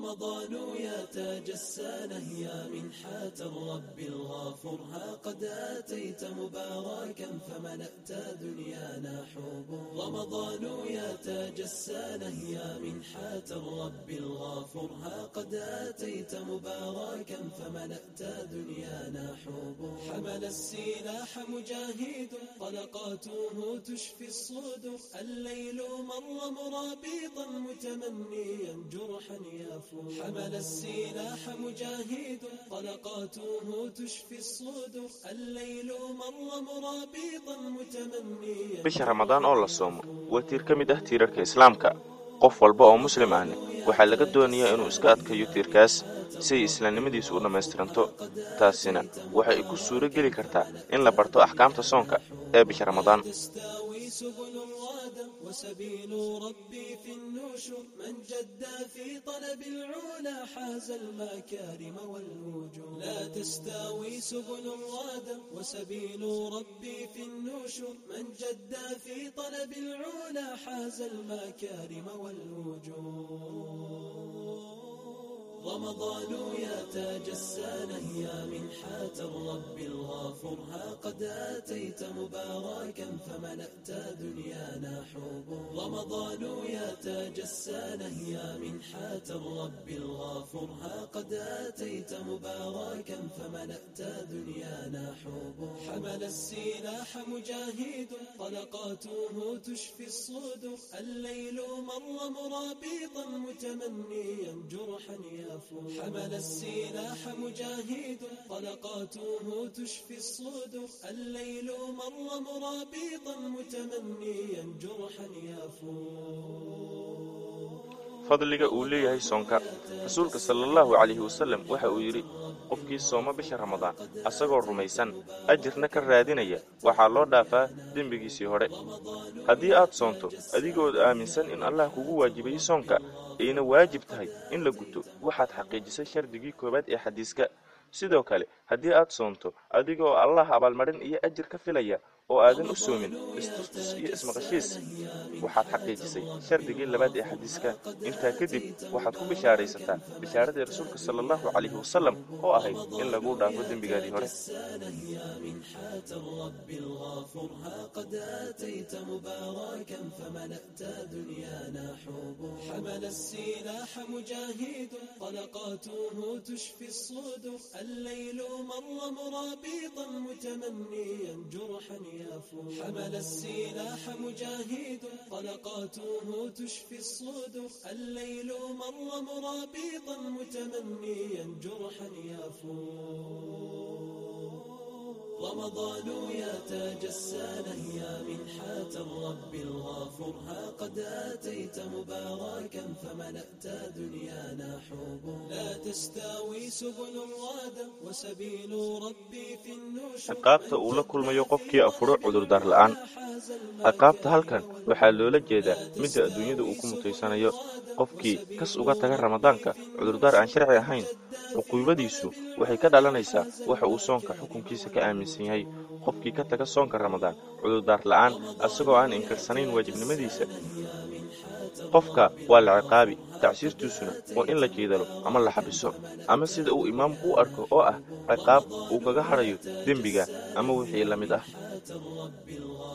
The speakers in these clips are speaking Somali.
رمضان يا تاج السنة يا منحة الرب الغافر ها قد أتيت مباركا فملأت دنيانا حب رمضان يا تاج السنة يا منحة الرب الغافر ها قد أتيت مباركا فملأت دنيانا حب حمل السلاح مجاهد طلقاته تشفي الصدور الليل مر مرابيطا متمنيا جرحا يا حمل السلاح مجاهد طلقاته تشفي الصدور الليل مر مرابيطا متمنيا bisha ramadaan oo la soomo waa tiir ka mid ah tiirarka islaamka qof walba oo muslim ahne waxaa laga doonayaa inuu iska adkayo tiirkaas si ay islaamnimadiisu u dhammaystiranto taasina waxay ku suuro geli kartaa in la barto axkaamta soonka ee bisha ramadaan سبيل ربي في النشور من جد في طلب العلا حاز المكارم والوجوه لا تستوي سبل الغادة وسبيل ربي في النشور من جد في طلب العلا حاز المكارم والوجوه رمضان يا تاج السنة يا منحة الرب الغافر ها قد أتيت مباركا فملأت دنيانا حب رمضان يا تاج السنة يا منحة الرب الغافر ها قد أتيت مباركا فملأت دنيانا حب حمل السلاح مجاهد طلقاته تشفي الصدور الليل مر مرابيطا متمنيا جرحا يا حمل السلاح مجاهد طلقاته تشفي الصدور الليل مر مرابيطا متمنيا جرحا يفور. fadliga uu leeyahay soonka rasuulka sala allahu calayhi wasalam waxa uu yidhi qofkii sooma bisha ramadaan asagoo rumaysan ajirna ka raadinaya waxaa loo dhaafaa dembigiisii hore. Haddii aad soonto adigood aaminsan in allah kugu waajibayey soonka ayna waajib tahay in la guto waxaad xaqiijisay shardigii koowaad ee xadiiska. Sidoo kale haddii aad soonto adigoo allah abaalmarin iyo ajir ka filaya oo aadan u soomin istustus iyo ismaqashiis. Waxaad xaqiijisay shardigii labaad ee xadiiska. Intaa kadib waxaad ku bishaaraysataa bishaaradii rasuulka sala allahu calayhi wasalam oo ahayd in lagu dhaafo dembigaadii hore حمل السلاح مجاهد طلقاته تشفي الصدور الليل مر مرابيطا متمنيا جرحا يافور حمل السلاح مجاهد طلقاته تشفي الصدور الليل مر مرابيطا متمنيا جرحا يافور رمضان يا تجسانا يا منحة الرب الغافر ها قد أتيت مباركا فملأت دنيانا حبورا ciqaabta uu la kulmayo qofkii afuro cudurdaar la'aan. Ciqaabta halkan waxaa loola jeedaa midda adduunyada uu ku mutaysanayo qofkii kas uga taga ramadaanka. Cudurdaar aan sharci ahayn cuquubadiisu waxay ka dhalanaysaa waxa uu soonka xukunkiisa ka aaminsan yahay. Qofkii ka taga soonka ramadaan cudurdaar la'aan asagoo aan inkarsanayn waajibnimadiisa qofka waa la ciqaabi tacsiirtiisuna waa in la jeedalo ama la xabiso ama sida uu imaamku u arko oo ah ciqaab uu kaga hadhayo dembiga ama wixii la mid ah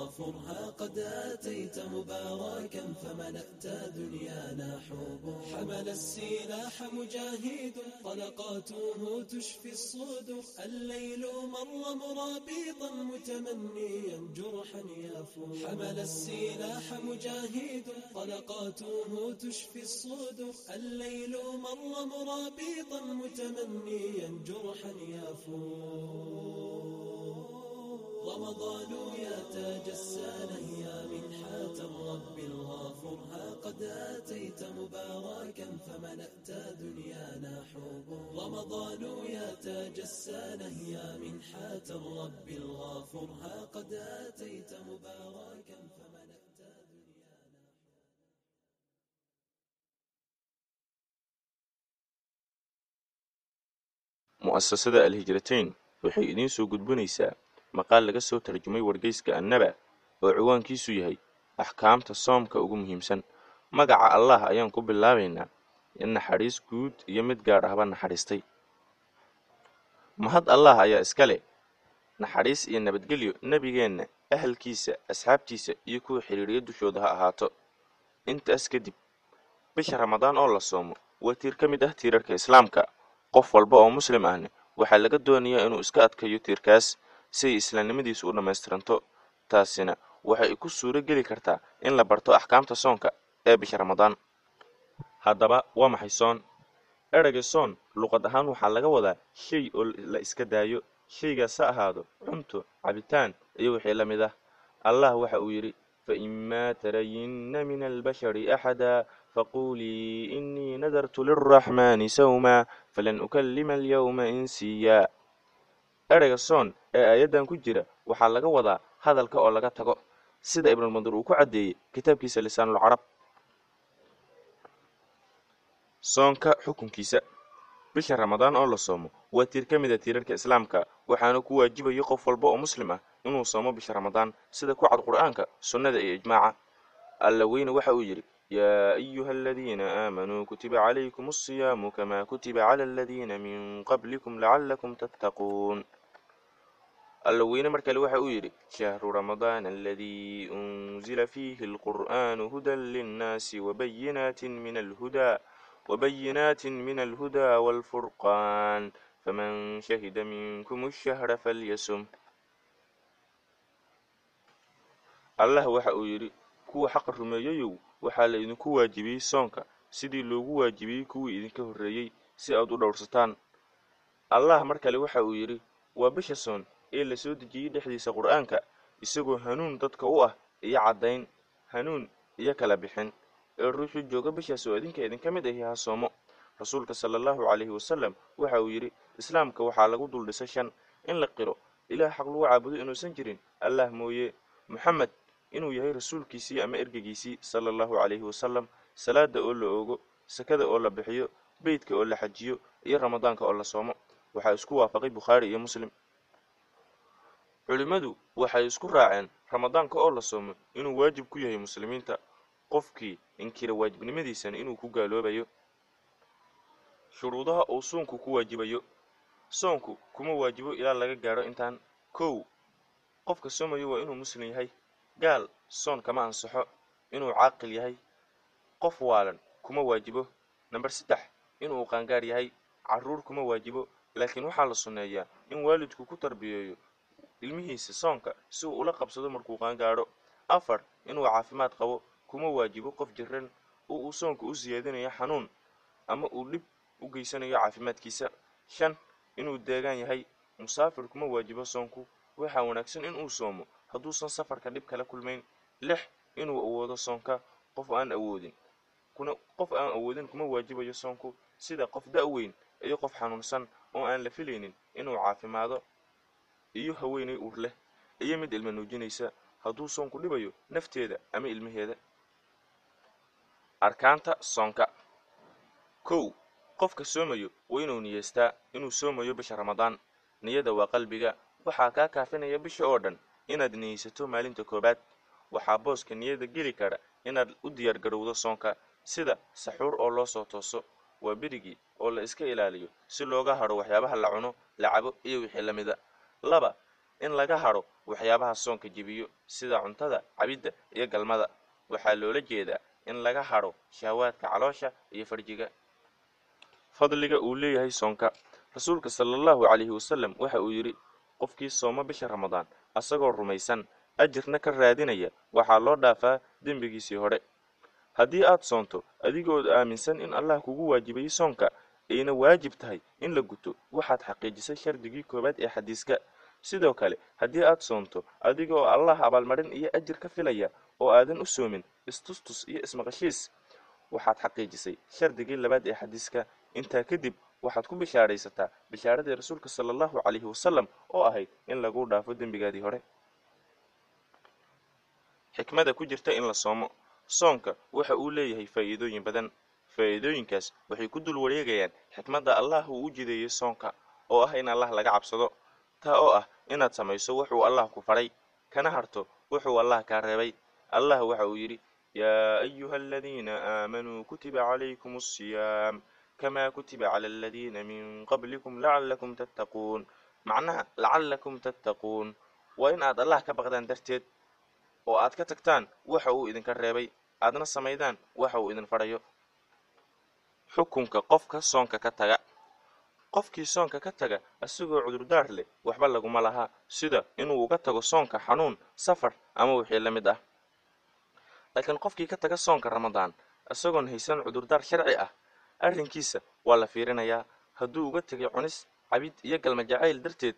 واغفرها قد أتيت مباركا فملأت دنيانا حب حمل السلاح مجاهد طلقاته تشفي الصدور الليل مر مرابيطا متمنيا جرحا يفور حمل السلاح مجاهد طلقاته تشفي الصدور الليل مر مرابيطا متمنيا جرحا يفور رمضان يا تاج السنة يا منحة الرب الغافرها قد أتيت مباركا فملأت دنيانا حب رمضان يا تاج السنة يا منحة الرب الغافرها قد أتيت مباركا فملأت دنيانا mu'asasada alhijrateyn waxay idiin soo gudbinaysaa maqaal laga soo tarjumay wargeyska annaba oo ciwaankiisu yahay axkaamta soomka ugu muhiimsan. Magaca allah ayaan ku bilaabaynaa naxariis guud iyo mid gaadh ahba naxariistay. Mahad allah ayaa iska leh. Naxariis iyo nabadgelyo nebigeenna ahalkiisa asxaabtiisa iyo kuwa xidhiiriya dushooda ha ahaato. Intaas kadib bisha ramadaan oo la soomo waa tiir ka mid ah tiirarka islaamka. Qof walba oo muslim ahne waxaa laga doonayaa inuu iska adkayo tiirkaas si ay islaamnimadiisu u dhammaystiranto taasina waxay ku suuro geli kartaa in la barto axkaamta soonka ee bisha ramadaan. Haddaba waa maxay soon? Ereyga soon luqad ahaan waxaa laga wadaa shay oo la iska daayo shaygaas ha ahaado cunto cabitaan iyo wixii la mid ah. Allah waxa uu yidhi faimaa tarayinna min albashari axada faquulii inii nadartu lilraxmaani sawma falan ukalima alyawma insiyaa ereyga soon ee aayaddan ku jira waxaa laga wadaa hadalka oo laga tago sida ibnulmandur uu ku caddeeyey kitaabkiisa lisaanulcarab soonka xukunkiisa bisha ramadaan oo la soomo waa tiir ka mid a tiirarka islaamka waxaana ku waajibayo qof walba oo muslim ah inuu soomo bisha ramadaan sida ku cad qur'aanka sunnada iyo ijmaaca. Alla weyne waxa uu yidhi yaa ayuha aladiina aamanuu kutiba calaykum asiyaamu kamaa kutiba cala aladiina min qablikum lacalakum tattaquun allaweyne markale waxa uu yidhi shahru ramadaana aladii unzila fiihi alqur'aanu hudan linnaasi wabayinaatin min alhudaa waalfurqaan faman shahida minkum shahra falyasum. Allah waxa uu yidhi kuwa xaqa rumeeyayow waxaa la idinku waajibiyey soonka sidii loogu waajibiyey kuwii idinka horreeyey si aad u dhowrsataan. Allah mar kale waxa uu yidhi waa bisha soon ee la soo dejiyey dhexdiisa qur'aanka isagoo hanuun dadka u ah iyo caddayn hanuun iyo kala bixin. Ee ruuxii jooga bishaas oo idinka idinka mid ahi ha soomo. Rasuulka sala allahu calayhi wasalam waxa uu yidhi islaamka waxaa lagu dul dhisay shan. In la qiro ilaah xaq lagu caabudo inuusan jirin. Allah mooye. Moxamed inuu yahay rasuulkiisii ama ergegiisii sala allahu calayhi wasalam salaada oo la oogo sakada oo la bixiyo beydka oo la xajiyo iyo ramadaanka oo la soomo. Waxaa isku waafaqay bukhaari iyo muslim culimmadu waxay isku raaceen ramadaanka oo la soomo inuu waajib ku yahay muslimiinta. Qofkii inkira waajibnimadiisana inuu ku gaaloobayo. Shuruudaha uu soonku ku waajibayo. Soonku kuma waajibo ilaa laga gaadho intaan kow. Qofka soomayo waa inuu muslim yahay. Gaal soon kama ansaxo inuu caaqil yahay. Qof waalan kuma waajibo. Namber saddex inuu qaangaar yahay. Carruur kuma waajibo. Laakiin waxaa la sunneeyaa in waalidku ku tarbiyeeyo ilmihiisa soonka si uu ula qabsado markuu qaangaadho. Afar inuu caafimaad qabo kuma waajibo qof jiran oo uu soonka u siyaadinayo xanuun ama uu dhib u geysanayo caafimaadkiisa. Shan inuu deegaan yahay musaafir kuma waajibo soonku. Waxaa wanaagsan in uu soomo hadduusan safarka dhib kala kulmayn lix inuu awoodo soonka qof aan awoodin qof aan awoodin kuma waajibayo soonku. Sida qof da-weyn iyo qof xanuunsan oo aan la filaynin inuu caafimaado iyo haweenay uur leh iyo mid ilma nuujinaysa. Hadduu soonku dhibayo nafteeda ama ilmaheeda. Arkaanta soonka. Kow qofka soomayo waa inuu niyeystaa inuu soomayo bisha ramadaan. Niyada waa qalbiga. Waxaa kaa kaafinaya bisha oo dhan inaad niyeysato maalinta koowaad. Waxaa booska niyada geli kara inaad u diyaar garowdo soonka sida saxuur oo loo soo tooso. Waa berigii oo la iska ilaaliyo si looga hadho waxyaabaha la cuno la cabo iyo wixii la mida laba in laga hadho waxyaabaha soonka jebiyo sida cuntada cabidda iyo galmada. Waxaa loola jeedaa in laga hadho shahawaadka caloosha iyo farjiga. Fadliga uu leeyahay soonka. Rasuulka sala allahu calayhi wasalam waxa uu yidhi qofkii sooma bisha ramadaan asagoo rumaysan ajirna ka raadinaya waxaa loo dhaafaa dembigiisii hore. Haddii aad soonto adigood aaminsan in allah kugu waajibayay soonka ayna waajib tahay in la guto waxaad xaqiijisay shardigii koowaad ee xadiiska sidoo kale haddii aad soonto adiga oo allah abaalmarin iyo ajir ka filaya oo aadan u soomin istustus iyo ismaqashiis waxaad xaqiijisay shardigii labaad ee xadiiska. Intaa kadib waxaad ku bishaaraysataa bishaaradii rasuulka sala allahu calayhi wasalam oo ahayd in lagu dhaafo dembigaadii hore. Xikmada ku jirta in la soomo. Soonka waxa uu leeyahay faa'iidooyin badan. Faa'iidooyinkaas waxay ku dul wareegayaan xikmadda allah uu u jideeyey soonka oo ah in allah laga cabsado. Taa oo ah inaad samayso wuxuu allah ku faray. Kana harto wuxuu allah kaa reebay. Allah waxa uu yidhi yaa ayuha aladiina aamanuu kutiba calaykum asiyaam kamaa kutiba cala aladiina min qablikum lacalakum tattaquun. Macnaha lacalakum tattaquun waa in aad allah ka baqdaan darteed oo aad ka tagtaan waxa uu idinka reebay. Aadna samaydaan waxa uu idin fadhayo xukunka qofka soonka ka taga qofkii soonka ka taga isagoo cudurdaar leh waxba laguma laha. Sida inuu uga tago soonka xanuun safar ama wixii la mid ah. Laakiin qofkii ka taga soonka ramadaan isagoon haysan cudurdaar sharci ah arrinkiisa waa la fiirinayaa. Hadduu uga tegay cunis cabid iyo galma jacayl darteed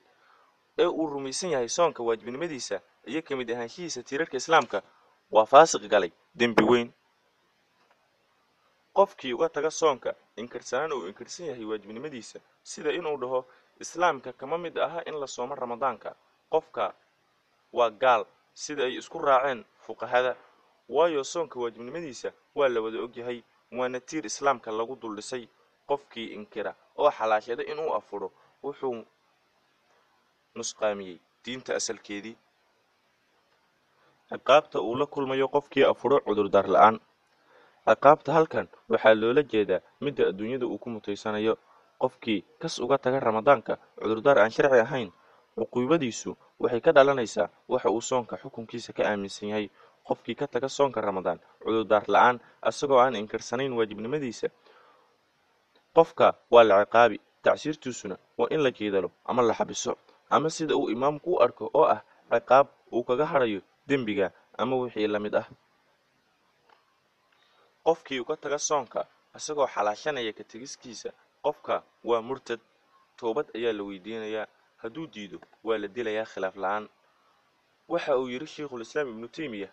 ee uu rumaysan yahay soonka waajibnimadiisa iyo ka mid ahaanshihiisa tiirarka islaamka waa faasiq galay. Dembi weyn. Qofkii uga taga soonka inkirsanaan uu inkirsan yahay waajibnimadiisa sida inuu dhaho islaamka kama mid aha in la soomo ramadaanka. Qofka waa gaal sida ay isku raaceen fuqahada. Waayo soonka waajibnimadiisa waa la wada ogyahay waana tiir islaamka lagu duldhisay. Qofkii inkira oo xalaashada inuu afuro wuxuu nusqaamiyey diinta asalkeedii. Ciqaabta uu la kulmayo qofkii afuro cudurdaar la'aan ciqaabta halkan waxaa loola jeedaa midda adduunyada uu ku mutaysanayo qofkii kas uga taga ramadaanka cudurdaar aan sharci ahayn. Cuquubadiisu waxay ka dhalanaysaa waxa uu soonka xukunkiisa ka aaminsan yahay. Qofkii ka taga soonka ramadaan cudurdaar la'aan isagoo aan inkirsanayn waajibnimadiisa. Qofka waa la ciqaabi tacsiirtiisuna waa in la jeedalo ama la xabiso. Ama sida uu imaamku u arko oo ah ciqaab uu kaga hadhayo dembiga ama wixii la mid ah qofkii uga taga soonka isagoo xalaashanaya ka tegiskiisa qofka waa murtad toobad ayaa la weydiinayaa hadduu diido waa la dilayaa khilaaf la'aan. Waxa uu yidhi sheikhulislaam ibnu teymiya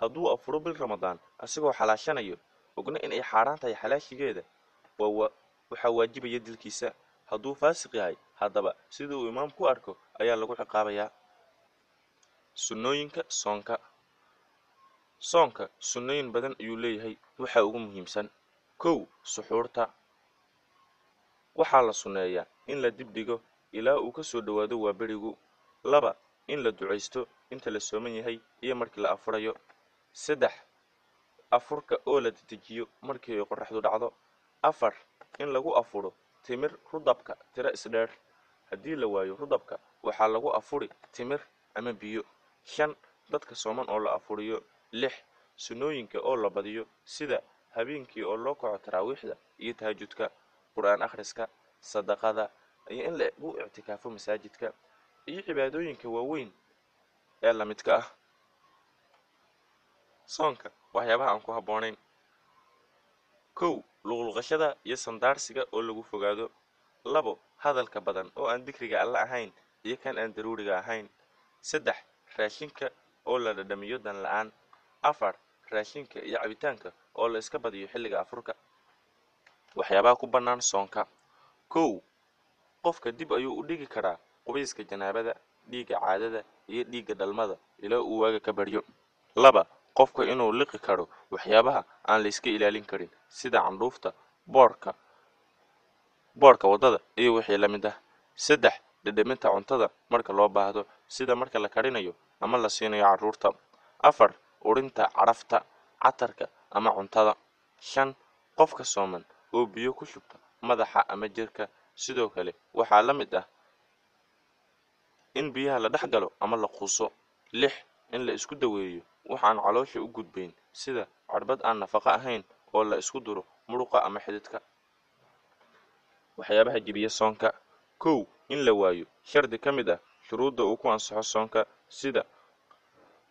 hadduu afuro bil ramadaan isagoo xalaashanayo ogna inay xaaraan tahay xalaashigeeda waxaa waajibaya dilkiisa. Hadduu faasiq yahay haddaba sida uu imaamku arko ayaa lagu ciqaabayaa. Sunnooyinka soonka soonka sunnooyin badan ayuu leeyahay waxaa ugu muhiimsan. Kow suxuurta. Waxaa la sunneeyaa in la dibdhigo ilaa uu ka soo dhowaado waa berigu laba in la ducaysto inta la sooman yahay iyo markii la afurayo. Saddex afurka oo la dedejiyo markii ay qoraxdu dhacdo. Afar in lagu afuro timir rudabka tiro isdheer haddii la waayo rudabka waxaa lagu afuri timir ama biyo. Shan dadka sooman oo la afuriyo lix sunnooyinka oo la badiyo sida habeenkii oo loo kaco taraawiixda iyo tahajudka qur'aan akhriska sadaqada iyo in lagu ictikaafo masaajidka iyo cibaadooyinka waaweyn ee lamidka ah. Soonka waxyaabaha aan ku habboonayn. Kow luqluqashada iyo sandaarsiga oo lagu fogaado. Labo hadalka badan oo aan dikriga alla ahayn iyo kan aan daruuriga ahayn. Saddex raashinka oo la dhadhamiyo dan la'aan afar raashinka iyo cabitaanka oo la iska badiyo xilliga afurka. Waxyaabaha ku bannaan soonka. Kow qofka dib ayuu u dhigi karaa qubayska janaabada dhiigga caadada iyo dhiigga dhalmada ilaa uu waaga ka baryo. Laba qofka inuu liqi karo waxyaabaha aan la iska ilaalin karin sida candhuufta boorka boorka waddada iyo wixii la mid ah. Saddex dhedheminta cuntada marka loo baahdo sida marka la karinayo ama la siinayo carruurta. Afar urinta cadhafta catarka ama cuntada. Shan qofka sooman oo biyo ku shubta madaxa ama jirka. Sidoo kale waxaa la mid ah in biyaha la dhex galo ama la quuso. Lix in la isku daweeyo. Waxaan caloosha u gudbayn sida cadhbad aan nafaqo ahayn oo la isku duro muruqa ama xididka. Waxyaabaha jibiya soonka. Kow in la waayo. Shardi ka mid ah shuruudda uu ku ansaxo soonka sida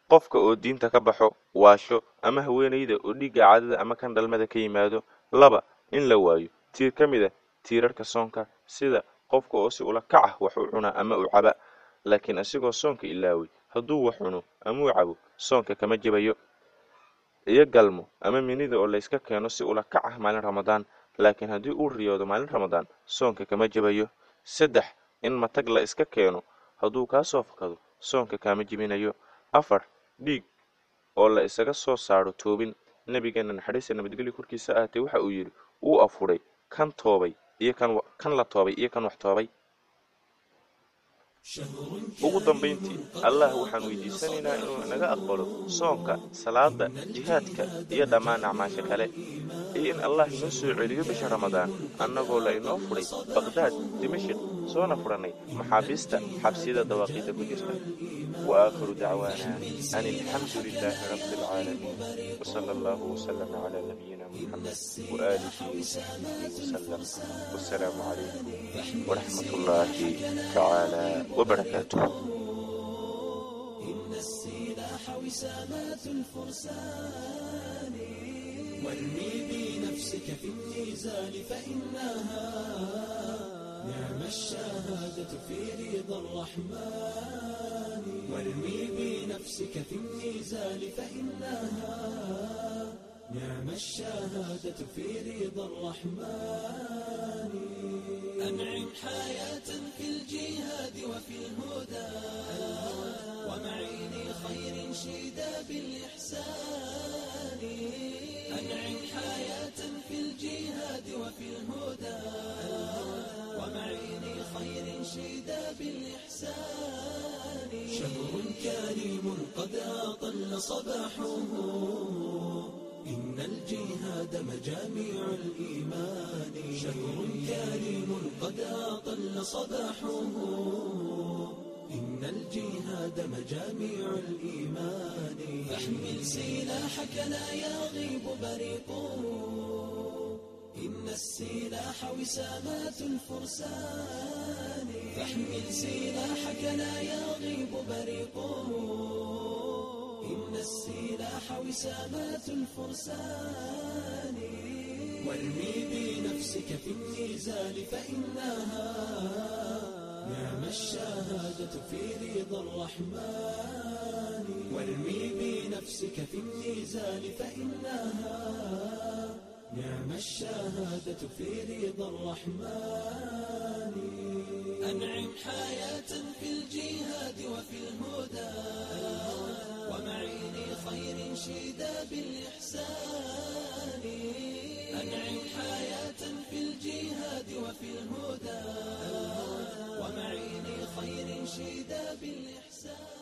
qofka oo diinta ka baxo waasho ama haweenayda oo dhiigga caadada ama kan dhalmada ka yimaado laba in la waayo. Tiir ka mid ah tiirarka soonka sida qofka oo si ula kac ah wax u cuna ama u caba laakiin asigoo soonka ilaaway hadduu wax cuno ama u cabo soonka kama jebayo iyo galmo ama minida oo layska keeno si ula kac ah maalin ramadaan laakiin haddii uu riyoodo maalin ramadaan soonka kama jebayo saddex in matag la iska keeno hadduu kaa soo fakado soonka kaama jebinayo afar dhiig oo la isaga soo saaro toobin. Nabigeena naxariista nabadgelyo korkiisa ahatee waxa uu yidhi wuu afuray kan toobay iyo kan kan la toobay iyo kan wax toobay ugu dambayntii allah waxaan weydiisanaynaa inuu inaga aqbalo soonka salaada jihaadka iyo dhammaan acmaasha kale. Iyo in allah inoo soo celiyo bisha ramadaan annagoo la inoo fudhay baqhdaad dimashik soona fudhannay maxaabiista xabsiyada dawaaqiidda ku jirta. Wa aakhiru dacwaana an alxamdu lilaahi rabbi alcaalamiin wsala allahu wslama calaa nabiyina محمد وآله وسلم والسلام عليكم ورحمة الله تعالى وبركاته إن السلاح وسامات الفرسان ولي بنفسك في النزال فإنها نعم الشهادة في رضا الرحمن وارمي بنفسك في النزال فإنها نعم الشهادة في رضا الرحمن أنعم حياة في الجهاد وفي الهدى ومعيني خير شيدا بالإحسان أنعم حياة في الجهاد وفي الهدى ومعيني خير شيدا بالإحسان شهر كريم قد أطل صباحه آدم جامع الإيمان شهر كريم قد أطل صباحه إن الجهاد مجاميع الإيمان فاحمل سلاحك لا يغيب بريقه إن السلاح وسامات الفرسان فاحمل سلاحك لا يغيب بريقه إن السلاح وسامات الفرسان وارمي بنفسك في الميزان فإنها نعم الشهادة في رضا الرحمن وارمي بنفسك في الميزان فإنها نعم الشهادة في رضا الرحمن أنعم حياة في الجهاد وفي الهدى ومعيني خير شداب الإحسان في الهدى ومعيني خير شيدا بالإحسان